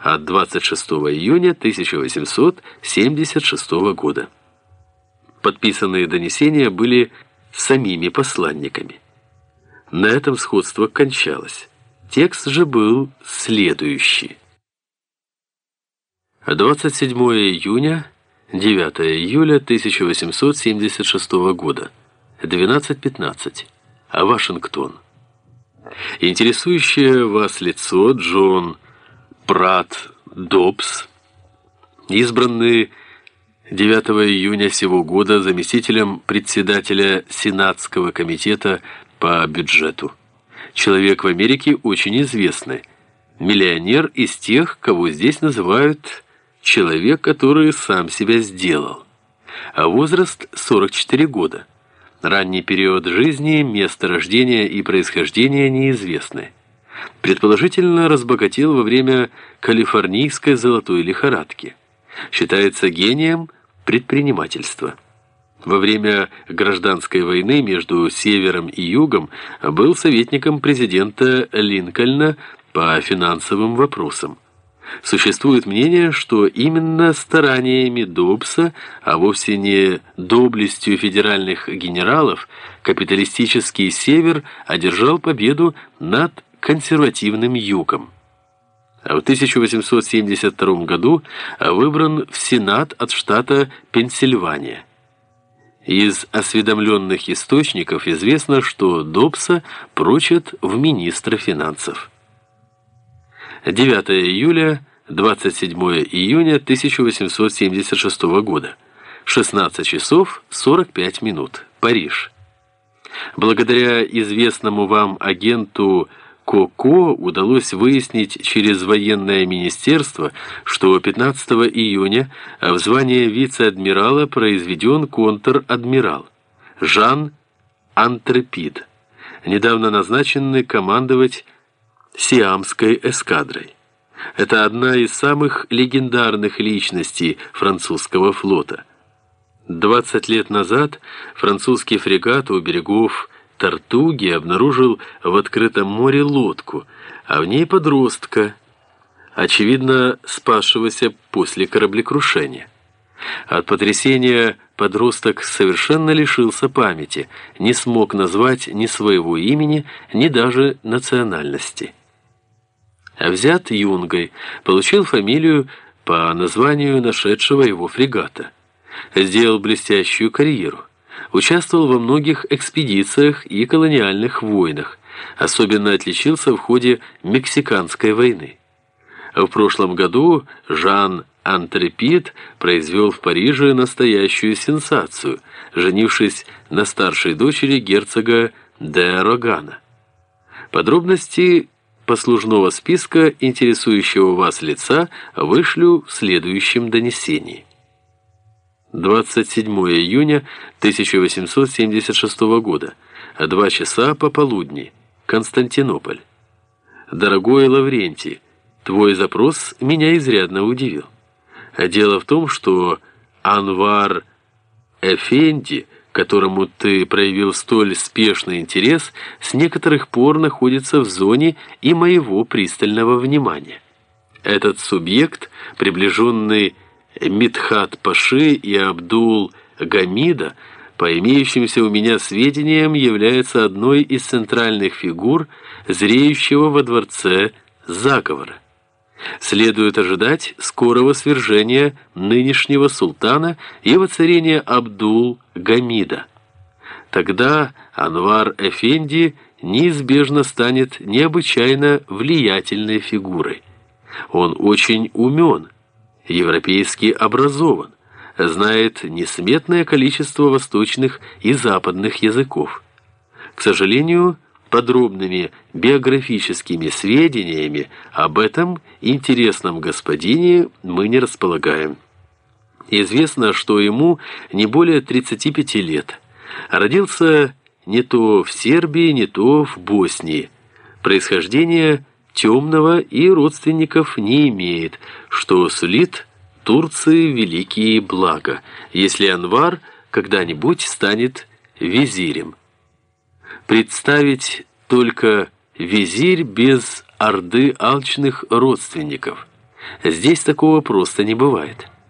от 26 июня 1876 года. Подписанные донесения были самими посланниками. На этом сходство кончалось. Текст же был следующий. 27 июня, 9 июля 1876 года, 12.15. Вашингтон. Интересующее вас лицо Джон Прат Добс, избранный 9 июня сего года заместителем председателя Сенатского комитета по бюджету. Человек в Америке очень известный. Миллионер из тех, кого здесь называют человек, который сам себя сделал. А возраст 44 года. Ранний период жизни, место рождения и происхождения неизвестны. Предположительно, разбогател во время калифорнийской золотой лихорадки. Считается гением предпринимательства. Во время гражданской войны между Севером и Югом был советником президента Линкольна по финансовым вопросам. Существует мнение, что именно стараниями Добса, а вовсе не доблестью федеральных генералов, капиталистический Север одержал победу над консервативным Югом. А в 1872 году выбран в Сенат от штата Пенсильвания. Из осведомленных источников известно, что Добса прочат в министра финансов. 9 июля, 27 июня 1876 года. 16 часов 45 минут. Париж. Благодаря известному вам агенту Коко удалось выяснить через военное министерство, что 15 июня в звание вице-адмирала произведен контр-адмирал Жан Антрепид, недавно назначенный командовать Сиамской эскадрой. Это одна из самых легендарных личностей французского флота. 20 лет назад французский фрегат у берегов Тартуги обнаружил в открытом море лодку, а в ней подростка, очевидно спасшегося после кораблекрушения. От потрясения подросток совершенно лишился памяти, не смог назвать ни своего имени, ни даже национальности взят юнгой, получил фамилию по названию нашедшего его фрегата. Сделал блестящую карьеру. Участвовал во многих экспедициях и колониальных войнах. Особенно отличился в ходе Мексиканской войны. В прошлом году Жан Антрепид произвел в Париже настоящую сенсацию, женившись на старшей дочери герцога де Рогана. Подробности послужного списка интересующего вас лица вышлю в следующем донесении. 27 июня 1876 года, 2 часа пополудни, Константинополь. Дорогой Лаврентий, твой запрос меня изрядно удивил. Дело в том, что Анвар Эфенди – которому ты проявил столь спешный интерес, с некоторых пор находится в зоне и моего пристального внимания. Этот субъект, приближенный Митхат Паши и Абдул Гамида, по имеющимся у меня сведениям, является одной из центральных фигур зреющего во дворце заговора. Следует ожидать скорого свержения нынешнего султана и воцарения Абдул-Гамида. Тогда Анвар Эфенди неизбежно станет необычайно влиятельной фигурой. Он очень умен, европейски образован, знает несметное количество восточных и западных языков. К сожалению, подробными биографическими сведениями об этом интересном господине мы не располагаем. Известно, что ему не более 35 лет. Родился не то в Сербии, не то в Боснии. Происхождение темного и родственников не имеет, что сулит Турции великие блага, если Анвар когда-нибудь станет визирем представить только визирь без орды алчных родственников. Здесь такого просто не бывает.